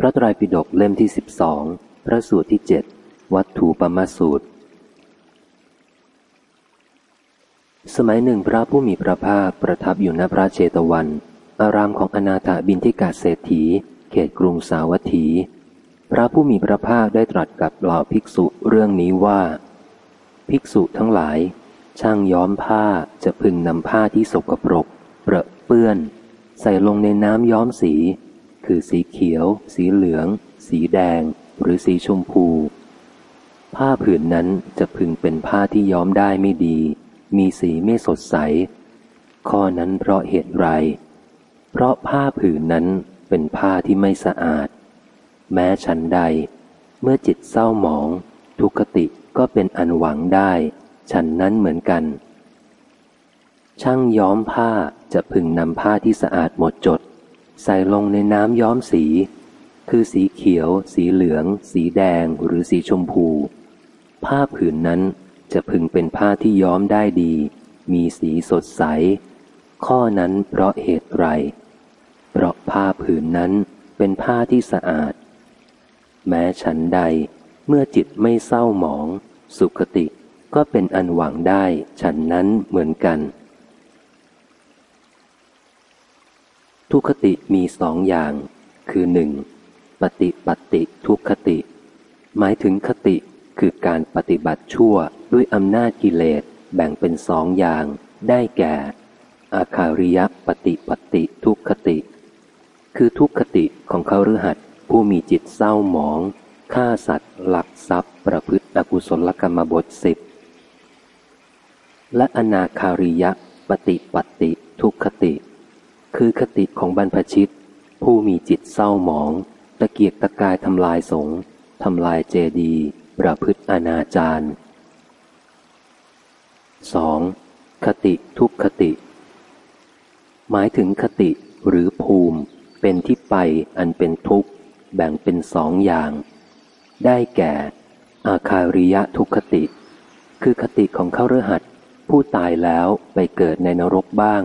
พระไตรปิฎกเล่มที่สิบสองพระสูตรที่เจ็ดวัตถุปมาสูตร สมัยหนึ่งพระผู้มีพระภาคประทับอยู่ณพระเชตวัน อารามของอนาถบินทิกาเศรษฐี เขตกรุงสาวัตถี พระผู้มีพระภาคได้ตรัสกับเหล่าภิกษุเรื่องนี้ว่า ภิกษุทั้งหลาย ช่างย้อมผ้าจะพึงนำผ้าที่สกปรกเปรอะเปื้อน ใส่ลงในน้ำย้อมสี คือสีเขียว สีเหลือง สีแดง หรือสีชมพู ผ้าผืนนั้นจะพึงเป็นผ้าที่ย้อมได้ไม่ดี มีสีไม่สดใส ข้อนั้นเพราะเหตุไร เพราะผ้าผืนนั้นเป็นผ้าที่ไม่สะอาด แม้ฉันใด เมื่อจิตเศร้าหมอง ทุกติก็เป็นอันหวังได้ ฉันนั้นเหมือนกัน ช่างย้อมผ้าจะพึงนำผ้าที่สะอาดหมดจด ใส่ลงในน้ำย้อมสี คือสีเขียว สีเหลือง สีแดงหรือสีชมพู ผ้าผืนนั้นจะพึงเป็นผ้าที่ย้อมได้ดี มีสีสดใส ข้อนั้นเพราะเหตุไร เพราะผ้าผืนนั้นเป็นผ้าที่สะอาด แม้ฉันใดเมื่อจิตไม่เศร้าหมอง สุขติก็เป็นอันหวังได้ฉันนั้นเหมือนกัน ทุคติมีสองอย่าง คือหนึ่งปฏิปฏิทุคติ หมายถึงคติคือการปฏิบัติชั่วด้วยอำนาจกิเลสแบ่งเป็นสองอย่าง ได้แก่ อาคาริยปฏิปฏิทุคติ คือทุกขติของเขาฤหัสผู้มีจิตเศร้าหมองฆ่าสัตว์หลักทรัพย์ ประพฤติอกุศลกรรมบทสิบและอนาคาริยปฏิปฏิทุกขติ คือคติของบรรพชิต ผู้มีจิตเศร้าหมอง ตะเกียกตะกายทำลายสงทำลายเจดีประพฤติอนาจาร 2. คติทุกคติ หมายถึงคติหรือภูมิ เป็นที่ไปอันเป็นทุกข์ แบ่งเป็นสองอย่าง ได้แก่ อาคาริยะทุกขติ คือคติของเข้าฤหัสผู้ตายแล้วไปเกิดในนรกบ้าง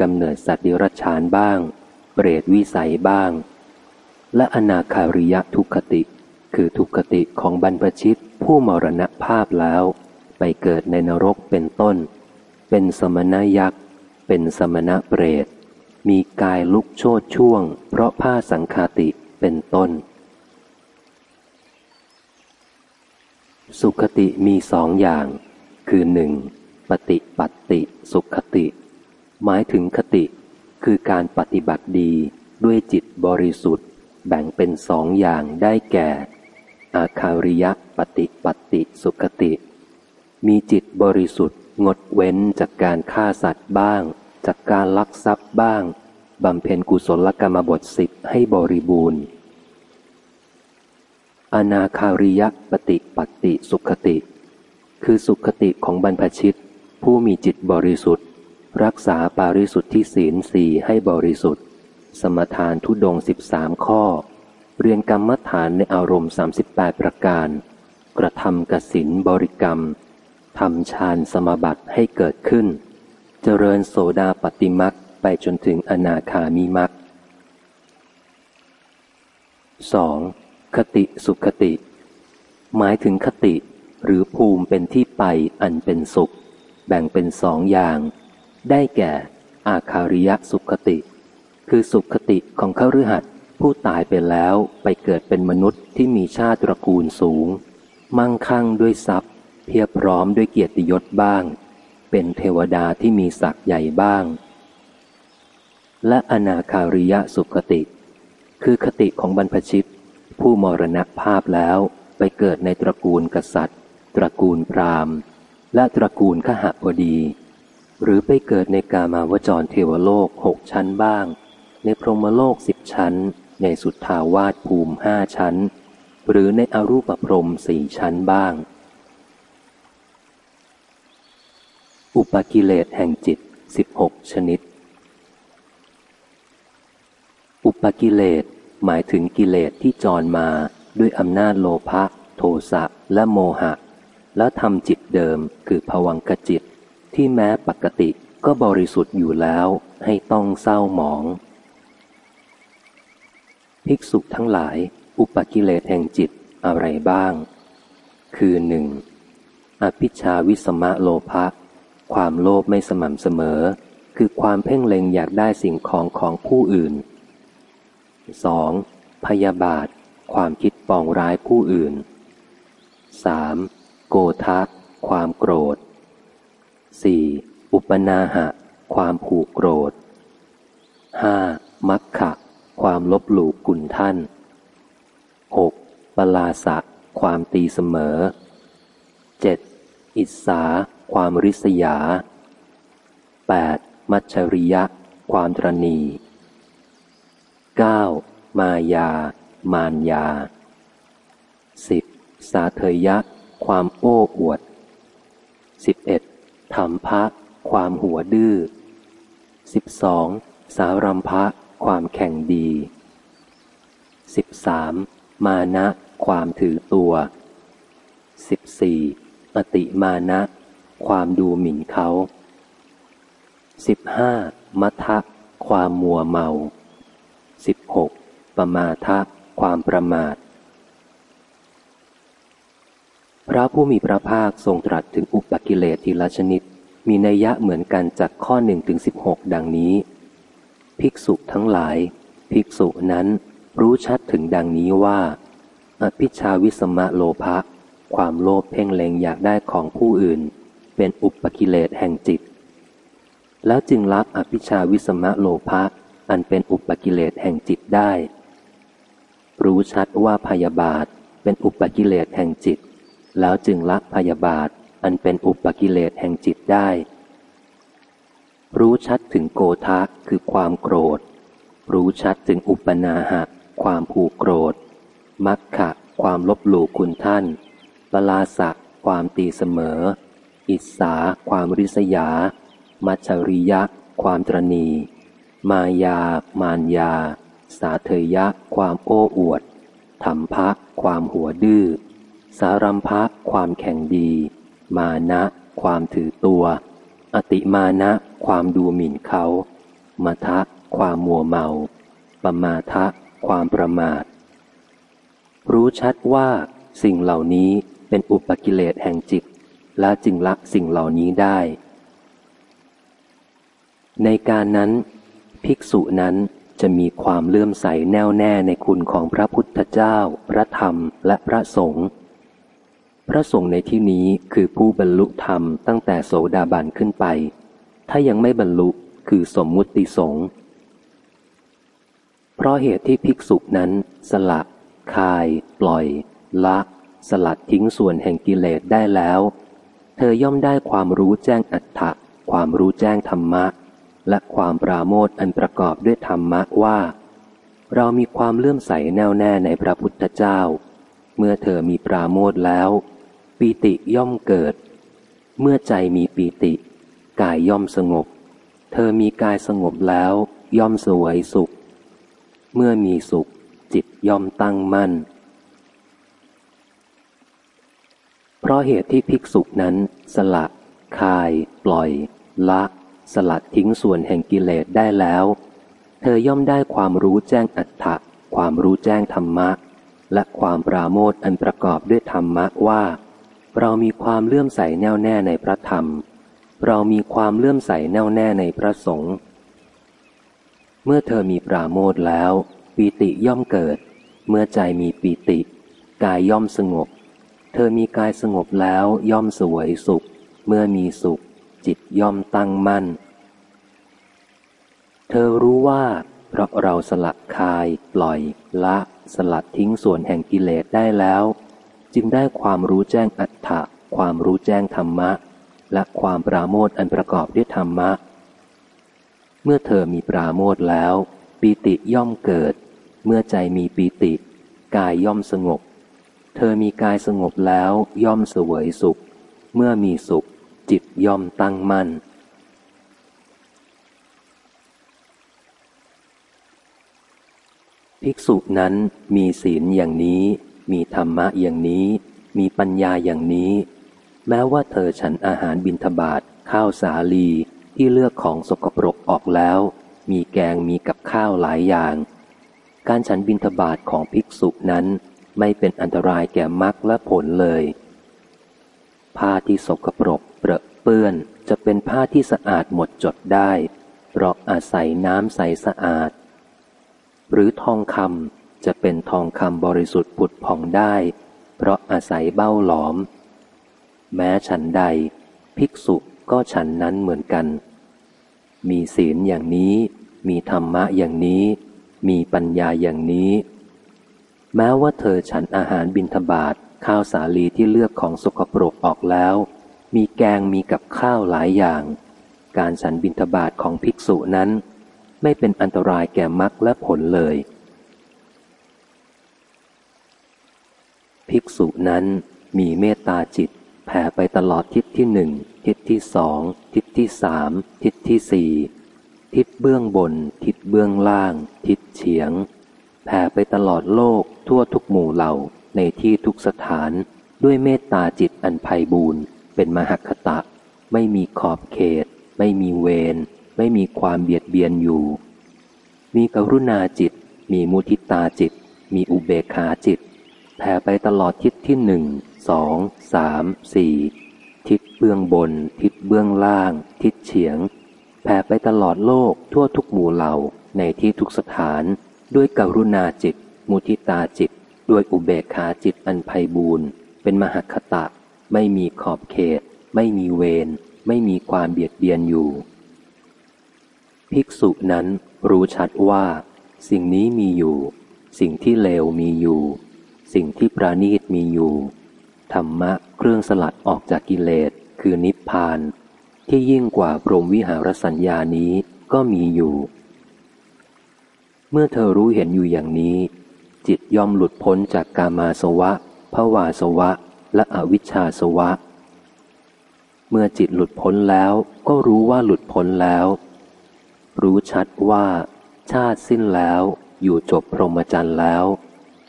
กำเนิดสัตว์ดิรัจฉานบ้าง เปรตวิสัยบ้าง และอนาคาริยะทุกขติ คือทุกขติของบรรพชิตผู้มรณภาพแล้ว ไปเกิดในนรกเป็นต้น เป็นสมณยักษ์ เป็นสมณะเปรต มีกายลุกโชดช่วง เพราะผ้าสังคาติเป็นต้น สุขติมีสองอย่าง คือหนึ่งปฏิปัตติสุขติ หมายถึงคติ คือการปฏิบัติดีด้วยจิตบริสุทธิ์ แบ่งเป็นสองอย่างได้แก่ อาคาริยปฏิปฏิสุขติ มีจิตบริสุทธิ์งดเว้นจากการฆ่าสัตว์บ้าง จากการลักทรัพย์บ้างบำเพ็ญกุศลกรรมบทสิบให้บริบูรณ์ อนาคาริยปฏิปฏิสุขติ คือสุขติของบรรพชิต ผู้มีจิตบริสุทธิ์ รักษาปาริสุทธิศีลสี่ให้บริสุทธิ์ สมทานทุดงสิบสามข้อ เรียนกรรมฐานในอารมณ์สามสิบแปดประการ กระทำกสินบริกรรมทำฌานสมบัติให้เกิดขึ้น เจริญโสดาปฏิมักไปจนถึงอนาคามิมักสองคติสุขติ หมายถึงคติหรือภูมิเป็นที่ไปอันเป็นสุข แบ่งเป็นสองอย่าง ได้แก่ อาคาริยสุขติ คือสุขติของเขาฤหัสผู้ตายไปแล้วไปเกิดเป็นมนุษย์ที่มีชาติตระกูลสูง มั่งคั่งด้วยทรัพย์ เพียบพร้อมด้วยเกียรติยศบ้าง เป็นเทวดาที่มีศักย์ใหญ่บ้าง และอนาคาริยสุขติ คือคติของบรรพชิต ผู้มรณภาพแล้วไปเกิดในตระกูลกษัตริย์ ตระกูลพราหมณ์ และตระกูลขหบดี หรือไปเกิดในกามาวจรเทวโลกหกชั้นบ้าง ในพรหมโลกสิบชั้น ในสุทธาวาสภูมิห้าชั้น หรือในอรูปพรหมสี่ชั้นบ้าง อุปกิเลสแห่งจิตสิบหกชนิด อุปกิเลสหมายถึงกิเลสที่จรมาด้วยอำนาจโลภะ โทสะและโมหะ แล้วทำจิตเดิมคือภวังกจิต ที่แม้ปกติก็บริสุทธิ์อยู่แล้วให้ต้องเศร้าหมอง ภิกษุทั้งหลาย อุปกิเลสแห่งจิตอะไรบ้าง คือหนึ่งอภิชาวิสมะโลภะความโลภไม่สม่ำเสมอ คือความเพ่งเล็งอยากได้สิ่งของของผู้อื่น 2. พยาบาท ความคิดปองร้ายผู้อื่น 3. โกทะความโกรธ 4. อุปนาหะ ความผูกโกรธ 5. มัคคะความลบหลู่กุณท่าน 6. ปลาสะ ความตีเสมอ 7. อิสา ความริษยา 8. มัชริยะ ความตรณี 9. มายา มานยา 10. สาเทยะ ความโอ้อวด 11. ธรรมภะความหัวดื้อ 12. สารัมภะความแข่งดี 13. มานะ ความถือตัว 14. อติมานะ ความดูหมิ่นเขา 15. มัทะ ความมัวเมา 16. ปมาทะ ความประมาท พระผู้มีพระภาคทรงตรัสถึงอุปกิเลสทีละชนิด มีนัยยะเหมือนกันจากข้อหนึ่งถึงสิบหกดังนี้ ภิกษุทั้งหลาย ภิกษุนั้นรู้ชัดถึงดังนี้ว่า อภิชาวิสมะโลภะความโลภเพ่งเล็งอยากได้ของผู้อื่น เป็นอุปกิเลสแห่งจิต แล้วจึงละอภิชาวิสมะโลภะอันเป็นอุปกิเลสแห่งจิตได้ รู้ชัดว่าพยาบาทเป็นอุปกิเลสแห่งจิต แล้วจึงละพยาบาท อันเป็นอุปกิเลสแห่งจิตได้ รู้ชัดถึงโกทะคือความโกรธ รู้ชัดถึงอุปนาหะ ความผูกโกรธ มัคคะความลบหลู่คุณท่านปลาสะความตีเสมอ อิสา ความริษยา มัชริยะ ความตรณี มายา มานยา สาเทยะ ความโอ้อวดธรรมภะความหัวดื้อ สารัมภะความแข่งดี มานะ ความถือตัว อติมานะ ความดูหมิ่นเขามาทะ ความมัวเมาปมาทะ ความประมาท รู้ชัดว่า สิ่งเหล่านี้เป็นอุปกิเลสแห่งจิต และจึงละสิ่งเหล่านี้ได้ ในการนั้น ภิกษุนั้นจะมีความเลื่อมใสแน่วแน่ในคุณของพระพุทธเจ้า พระธรรมและพระสงฆ์ พระสงฆ์ในที่นี้คือผู้บรรลุธรรมตั้งแต่โสดาบันขึ้นไป ถ้ายังไม่บรรลุคือสมมุติสงฆ์เพราะเหตุที่ภิกษุนั้น สละคาย ปล่อย ละ สลัดทิ้งส่วนแห่งกิเลสได้แล้ว เธอย่อมได้ความรู้แจ้งอัตถะความรู้แจ้งธรรมะ และความปราโมทอันประกอบด้วยธรรมะว่า เรามีความเลื่อมใสแน่วแน่ในพระพุทธเจ้า เมื่อเธอมีปราโมทแล้ว ปีติย่อมเกิด เมื่อใจมีปีติ กายย่อมสงบ เธอมีกายสงบแล้ว ย่อมสวยสุข เมื่อมีสุข จิตย่อมตั้งมั่น เพราะเหตุที่ภิกษุนั้น สละคาย ปล่อย ละ สลัดทิ้งส่วนแห่งกิเลสได้แล้ว เธอย่อมได้ความรู้แจ้งอัตถะความรู้แจ้งธรรมะ และความปราโมทอันประกอบด้วยธรรมะว่า เรามีความเลื่อมใสแน่วแน่ในพระธรรม เรามีความเลื่อมใสแน่วแน่ในพระสงฆ์เมื่อเธอมีปราโมทแล้ว ปีติย่อมเกิด เมื่อใจมีปีติ กายย่อมสงบ เธอมีกายสงบแล้วย่อมสวยสุข เมื่อมีสุข จิตย่อมตั้งมั่น เธอรู้ว่าเพราะเราสลัดคาย ปล่อย ละ สลัดทิ้งส่วนแห่งกิเลสได้แล้ว จึงได้ความรู้แจ้งอัตถะความรู้แจ้งธรรมะ และความปราโมทอันประกอบด้วยธรรมะ เมื่อเธอมีปราโมทแล้ว ปีติย่อมเกิด เมื่อใจมีปีติ กายย่อมสงบ เธอมีกายสงบแล้วย่อมเสวยสุข เมื่อมีสุข จิตย่อมตั้งมั่นภิกษุนั้นมีศีลอย่างนี้ มีธรรมะอย่างนี้ มีปัญญาอย่างนี้ แม้ว่าเธอฉันอาหารบิณฑบาตข้าวสาลีที่เลือกของสกปรกออกแล้ว มีแกงมีกับข้าวหลายอย่าง การฉันบินทบาทของภิกษุนั้นไม่เป็นอันตรายแก่มรรคและผลเลย ผ้าที่สกปรกเปรอะเปื้อนจะเป็นผ้าที่สะอาดหมดจดได้ เพราะอาศัยน้ำใสสะอาด หรือทองคำ จะเป็นทองคำบริสุทธิ์ผุดผ่องได้ เพราะอาศัยเบ้าหลอม แม้ฉันใด ภิกษุก็ฉันนั้นเหมือนกัน มีศีลอย่างนี้ มีธรรมะอย่างนี้ มีปัญญาอย่างนี้ แม้ว่าเธอฉันอาหารบิณฑบาตข้าวสาลีที่เลือกของสกปรกออกแล้ว มีแกงมีกับข้าวหลายอย่าง การฉันบิณฑบาตของภิกษุนั้น ไม่เป็นอันตรายแก่มรรคและผลเลย ภิกษุนั้นมีเมตตาจิตแผ่ไปตลอดทิศที่หนึ่งทิศที่สองทิศที่สามทิศที่สี่ทิศเบื้องบน ทิศเบื้องล่าง ทิศเฉียง แผ่ไปตลอดโลกทั่วทุกหมู่เหล่าในที่ทุกสถานด้วยเมตตาจิตอันไพบูรณ์เป็นมหคตะ ไม่มีขอบเขต ไม่มีเวรไม่มีความเบียดเบียนอยู่ มีกรุณาจิต มีมุทิตาจิต มีอุเบกขาจิต แผ่ไปตลอดทิศที่หนึ่งสองสามสี่ทิศเบื้องบน ทิศเบื้องล่าง ทิศเฉียง แผ่ไปตลอดโลกทั่วทุกหมู่เหล่าในที่ทุกสถาน ด้วยกรุณาจิต มุทิตาจิต ด้วยอุเบกขาจิตอันไพบูรณ์เป็นมหคตะ ไม่มีขอบเขต ไม่มีเวรไม่มีความเบียดเบียนอยู่ ภิกษุนั้นรู้ชัดว่า สิ่งนี้มีอยู่ สิ่งที่เลวมีอยู่ สิ่งที่ประณีตมีอยู่ ธรรมะเครื่องสลัดออกจากกิเลส คือนิพพาน ที่ยิ่งกว่าพรหมวิหารสัญญานี้ก็มีอยู่ เมื่อเธอรู้เห็นอยู่อย่างนี้ จิตย่อมหลุดพ้นจากกามาสวะภวาสวะ และอวิชชาสวะ เมื่อจิตหลุดพ้นแล้วก็รู้ว่าหลุดพ้นแล้ว รู้ชัดว่า ชาติสิ้นแล้วอยู่จบพรหมจรรย์แล้ว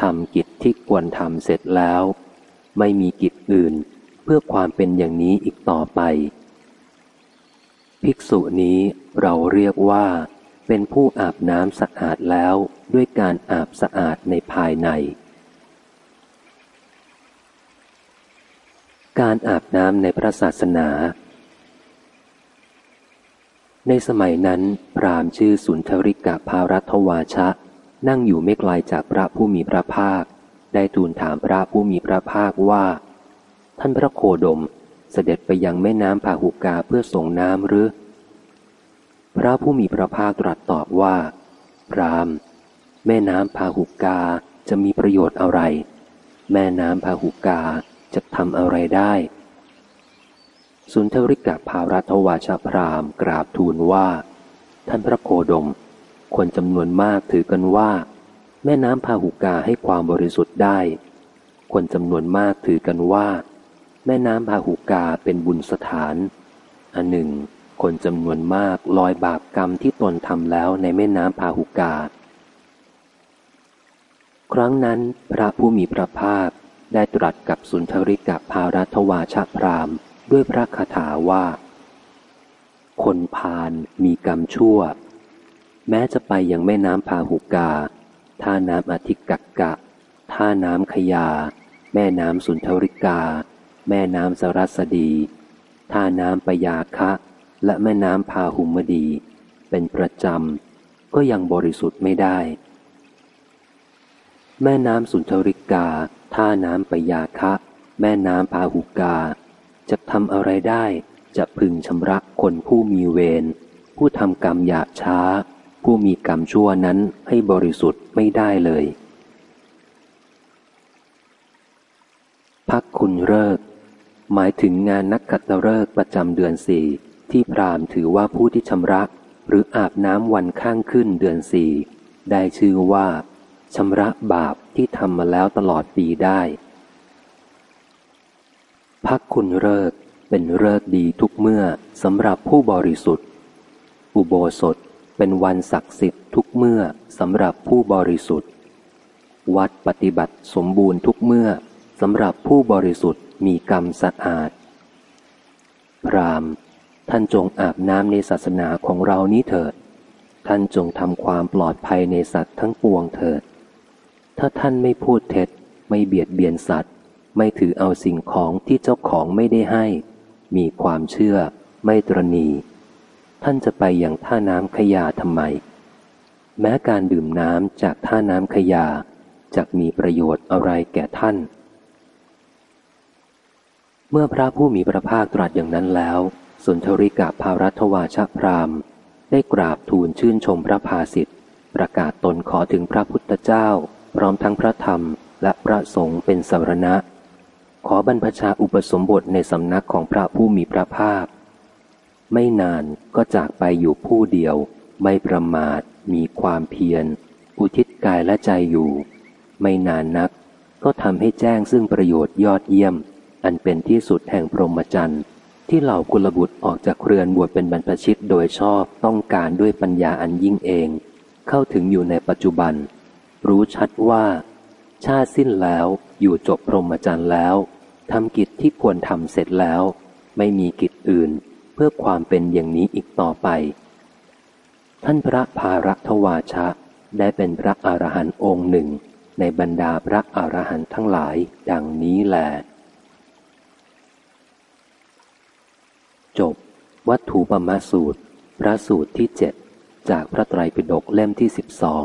ทำกิจที่ควรทำเสร็จแล้ว ไม่มีกิจอื่นเพื่อความเป็นอย่างนี้อีกต่อไป ภิกษุนี้เราเรียกว่า เป็นผู้อาบน้ำสะอาดแล้วด้วยการอาบสะอาดในภายใน การอาบน้ำในพระศาสนา ในสมัยนั้นพรามชื่อสุนทริกะภารัตวาชะ นั่งอยู่ไม่ไกลาจากพระผู้มีพระภาค ได้ทูลถามพระผู้มีพระภาคว่า ท่านพระโคดมเสด็จไปยังแม่น้ำพาหุกาเพื่อส่งน้ำหรือ พระผู้มีพระภาคตรัสตอบว่า พรามแม่น้ำพาหุกาจะมีประโยชน์อะไร แม่น้ำพาหุกาจะทำอะไรได้ สุนทริกะภารัตวาชพรามกราบทูลว่า ท่านพระโคดม คนจำนวนมากถือกันว่า แม่น้ำพาหุกาให้ความบริสุทธิ์ได้ คนจำนวนมากถือกันว่า แม่น้ำพาหุกาเป็นบุญสถาน อันหนึ่ง คนจำนวนมากลอยบาปกรรมที่ตนทำแล้วในแม่น้ำพาหุกา ครั้งนั้นพระผู้มีพระภาคได้ตรัสกับสุนทริกะภารัตวาชพรามด้วยพระคาถาว่า คนพาลมีกรรมชั่ว แม้จะไปยังแม่น้ำพาหุกา ท่าน้ำอธิกักกะ ท่าน้ำขยา แม่น้ำสุนทริกา แม่น้ำสรัสดี ท่าน้ำปยาคะ และแม่น้ำพาหุมดี เป็นประจำ ก็ยังบริสุทธิ์ไม่ได้ แม่น้ำสุนทริกา ท่าน้ำปยาคะ แม่น้ำพาหุกา จะทำอะไรได้ จะพึงชำระคนผู้มีเวร ผู้ทำกรรมหยาบช้า ผู้มีกรรมชั่วนั้นให้บริสุทธิ์ไม่ได้เลย พักคุณเลิก หมายถึงงานนักขัตฤกษ์ประจำเดือนสี่ที่พรามถือว่าผู้ที่ชำระหรืออาบน้ำวันข้างขึ้นเดือนสี่ได้ชื่อว่าชำระบาปที่ทำมาแล้วตลอดปีได้ พักคุณเลิกเป็นเลิกดีทุกเมื่อสำหรับผู้บริสุทธิ์ อุโบสถ เป็นวันศักดิ์สิทธิ์ทุกเมื่อสำหรับผู้บริสุทธิ์ วัดปฏิบัติสมบูรณ์ทุกเมื่อสำหรับผู้บริสุทธิ์มีกรรมสะอาด พรามท่านจงอาบน้ำในศาสนาของเรานี้เถิด ท่านจงทำความปลอดภัยในสัตว์ทั้งปวงเถิด ถ้าท่านไม่พูดเท็จ ไม่เบียดเบียนสัตว์ ไม่ถือเอาสิ่งของที่เจ้าของไม่ได้ให้ มีความเชื่อ ไม่ตรณี ท่านจะไปอย่างท่าน้ำขยาทำไม แม้การดื่มน้ำจากท่าน้ำขยาจะมีประโยชน์อะไรแก่ท่าน เมื่อพระผู้มีพระภาคตรัสอย่างนั้นแล้วสุนทริกาภารัตวาชพรามได้กราบทูลชื่นชมพระภาสิทธิ์ประกาศตนขอถึงพระพุทธเจ้า พร้อมทั้งพระธรรมและพระสงฆ์เป็นสารณะ ขอบรรพชาอุปสมบทในสำนักของพระผู้มีพระภาค ไม่นานก็จากไปอยู่ผู้เดียว ไม่ประมาท มีความเพียร อุทิศกายและใจอยู่ ไม่นานนัก ก็ทำให้แจ้งซึ่งประโยชน์ยอดเยี่ยม อันเป็นที่สุดแห่งพรหมจรรย์ที่เหล่ากุลบุตรออกจากเรือนบวชเป็นบรรพชิตโดยชอบต้องการด้วยปัญญาอันยิ่งเอง เข้าถึงอยู่ในปัจจุบัน รู้ชัดว่า ชาติสิ้นแล้วอยู่จบพรหมจรรย์แล้วทำกิจที่ควรทำเสร็จแล้ว ไม่มีกิจอื่น เพื่อความเป็นอย่างนี้อีกต่อไป ท่านพระภารัทวาชะ ได้เป็นพระอรหันต์องค์หนึ่ง ในบรรดาพระอรหันต์ทั้งหลายดังนี้แหละจบ วัตถุปมาสูตร พระสูตรที่เจ็ดจากพระไตรปิฎกเล่มที่สิบสอง